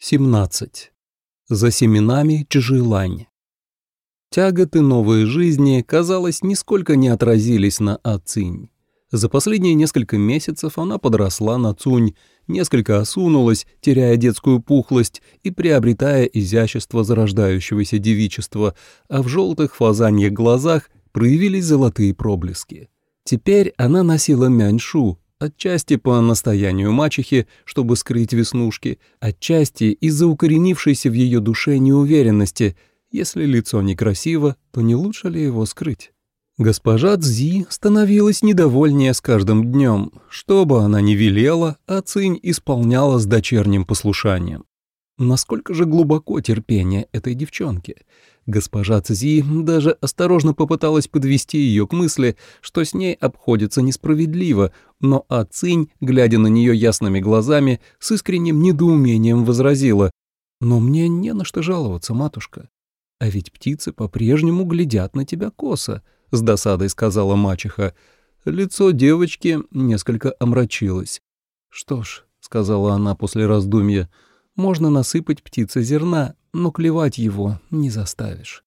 17. За семенами Чжилань. Тяготы новой жизни, казалось, нисколько не отразились на Ацинь. За последние несколько месяцев она подросла на Цунь, несколько осунулась, теряя детскую пухлость и приобретая изящество зарождающегося девичества, а в желтых фазаньих глазах проявились золотые проблески. Теперь она носила мяньшу, Отчасти по настоянию мачехи, чтобы скрыть веснушки, отчасти из-за укоренившейся в ее душе неуверенности. Если лицо некрасиво, то не лучше ли его скрыть? Госпожа Цзи становилась недовольнее с каждым днем. Что бы она ни велела, а Цинь исполняла с дочерним послушанием. Насколько же глубоко терпение этой девчонки? Госпожа Цзи даже осторожно попыталась подвести ее к мысли, что с ней обходится несправедливо, но Ацинь, глядя на нее ясными глазами, с искренним недоумением возразила, «Но мне не на что жаловаться, матушка. А ведь птицы по-прежнему глядят на тебя косо», — с досадой сказала мачеха. Лицо девочки несколько омрачилось. «Что ж», — сказала она после раздумья, — можно насыпать птице зерна, но клевать его не заставишь.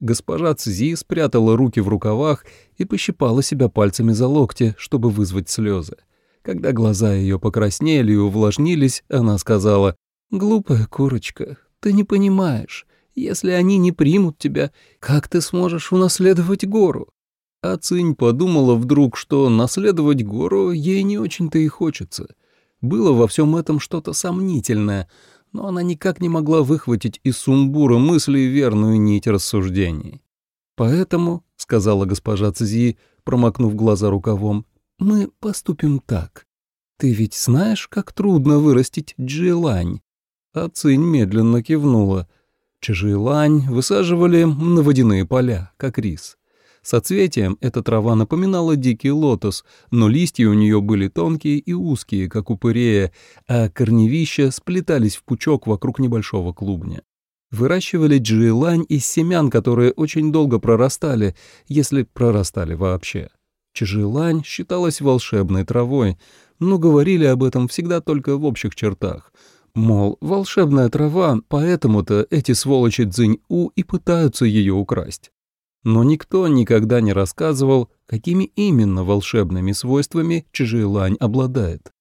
Госпожа Цзи спрятала руки в рукавах и пощипала себя пальцами за локти, чтобы вызвать слезы. Когда глаза ее покраснели и увлажнились, она сказала, «Глупая курочка, ты не понимаешь. Если они не примут тебя, как ты сможешь унаследовать гору?» А Цинь подумала вдруг, что наследовать гору ей не очень-то и хочется. Было во всем этом что-то сомнительное — но она никак не могла выхватить из сумбура мысли верную нить рассуждений. «Поэтому», — сказала госпожа Цзи, промокнув глаза рукавом, — «мы поступим так. Ты ведь знаешь, как трудно вырастить джилань?» А Цинь медленно кивнула. Чжилань высаживали на водяные поля, как рис. Соцветием эта трава напоминала дикий лотос, но листья у нее были тонкие и узкие, как у пырея, а корневища сплетались в пучок вокруг небольшого клубня. Выращивали джиэлань из семян, которые очень долго прорастали, если прорастали вообще. Чжилань считалась волшебной травой, но говорили об этом всегда только в общих чертах. Мол, волшебная трава, поэтому-то эти сволочи Цзинь-У и пытаются ее украсть но никто никогда не рассказывал, какими именно волшебными свойствами Чжилань обладает.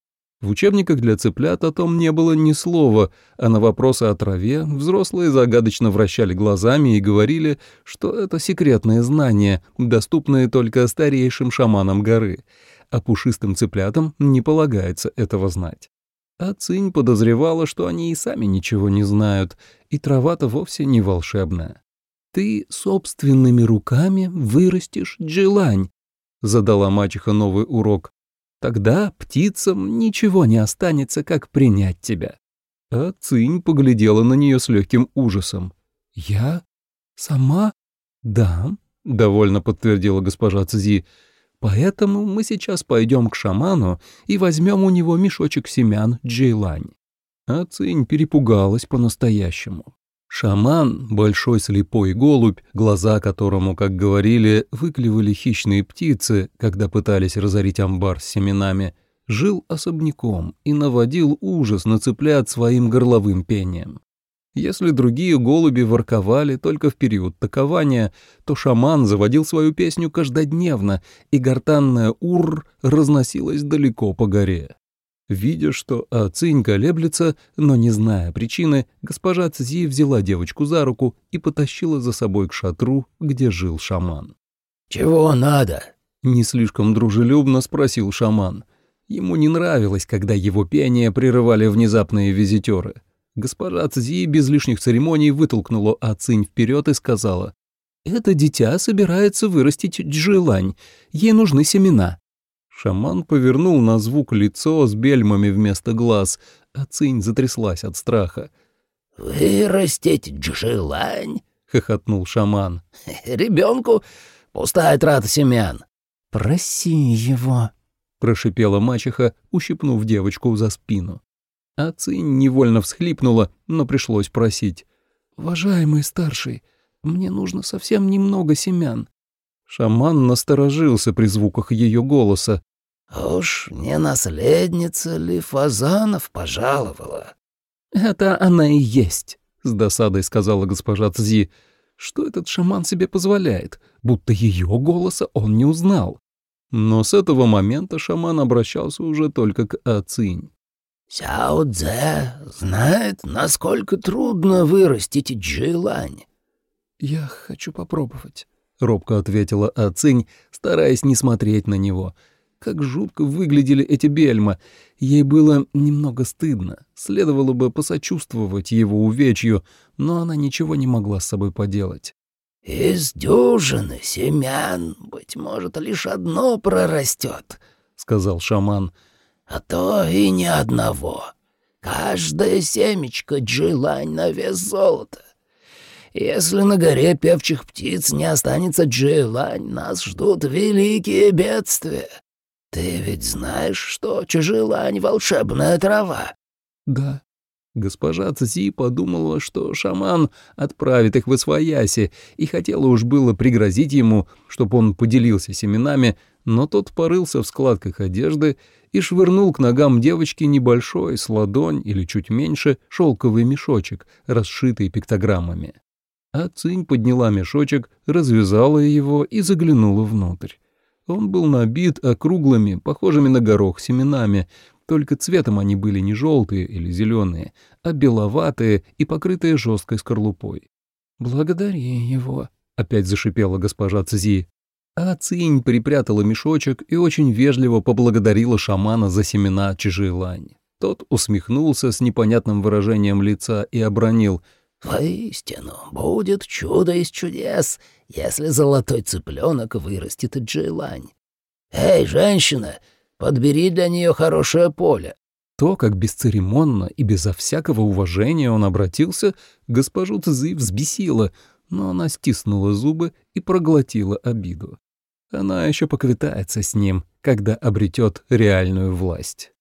В учебниках для цыплят о том не было ни слова, а на вопросы о траве взрослые загадочно вращали глазами и говорили, что это секретные знания, доступные только старейшим шаманам горы, а пушистым цыплятам не полагается этого знать. А Цинь подозревала, что они и сами ничего не знают, и трава-то вовсе не волшебная ты собственными руками вырастешь джилань», — задала мачеха новый урок. «Тогда птицам ничего не останется, как принять тебя». А Цинь поглядела на нее с легким ужасом. «Я? Сама?» «Да», — довольно подтвердила госпожа Цзи. «Поэтому мы сейчас пойдем к шаману и возьмем у него мешочек семян джейлань». А Цинь перепугалась по-настоящему. Шаман, большой слепой голубь, глаза которому, как говорили, выклевали хищные птицы, когда пытались разорить амбар с семенами, жил особняком и наводил ужас на цыплят своим горловым пением. Если другие голуби ворковали только в период такования, то шаман заводил свою песню каждодневно, и гортанная «ур» разносилась далеко по горе. Видя, что Ацинь колеблется, но не зная причины, госпожа Цзи взяла девочку за руку и потащила за собой к шатру, где жил шаман. «Чего надо?» — не слишком дружелюбно спросил шаман. Ему не нравилось, когда его пение прерывали внезапные визитеры. Госпожа Цзи без лишних церемоний вытолкнула Ацинь вперед и сказала, «Это дитя собирается вырастить джилань, ей нужны семена». Шаман повернул на звук лицо с бельмами вместо глаз, а Цинь затряслась от страха. «Вырастить джелань?» — хохотнул шаман. «Ребенку пустая трата семян». «Проси его», — прошипела мачеха, ущипнув девочку за спину. А Цинь невольно всхлипнула, но пришлось просить. «Уважаемый старший, мне нужно совсем немного семян. Шаман насторожился при звуках ее голоса. «Уж не наследница ли Фазанов пожаловала?» «Это она и есть», — с досадой сказала госпожа Цзи. «Что этот шаман себе позволяет? Будто ее голоса он не узнал». Но с этого момента шаман обращался уже только к Ацинь. «Сяо Цзэ знает, насколько трудно вырастить джилань». «Я хочу попробовать», — робко ответила Ацинь, стараясь не смотреть на него — как жутко выглядели эти бельма. Ей было немного стыдно. Следовало бы посочувствовать его увечью, но она ничего не могла с собой поделать. «Из дюжины семян, быть может, лишь одно прорастет», — сказал шаман. «А то и ни одного. Каждая семечко джилань на вес золота. Если на горе певчих птиц не останется джилань, нас ждут великие бедствия. «Ты ведь знаешь, что чужелань — волшебная трава?» «Да». Госпожа Цзи подумала, что шаман отправит их в Освояси, и хотела уж было пригрозить ему, чтобы он поделился семенами, но тот порылся в складках одежды и швырнул к ногам девочки небольшой, с ладонь или чуть меньше, шелковый мешочек, расшитый пиктограммами. А Цинь подняла мешочек, развязала его и заглянула внутрь. Он был набит округлыми, похожими на горох, семенами, только цветом они были не желтые или зеленые, а беловатые и покрытые жесткой скорлупой. «Благодари его», — опять зашипела госпожа Цзи. А Цинь припрятала мешочек и очень вежливо поблагодарила шамана за семена чижелань. Тот усмехнулся с непонятным выражением лица и обронил — Воистину, будет чудо из чудес, если золотой цыпленок вырастет джилань. Эй, женщина, подбери для нее хорошее поле. То, как бесцеремонно и безо всякого уважения он обратился, госпожу Цзы взбесило, но она стиснула зубы и проглотила обиду. Она еще поквитается с ним, когда обретет реальную власть.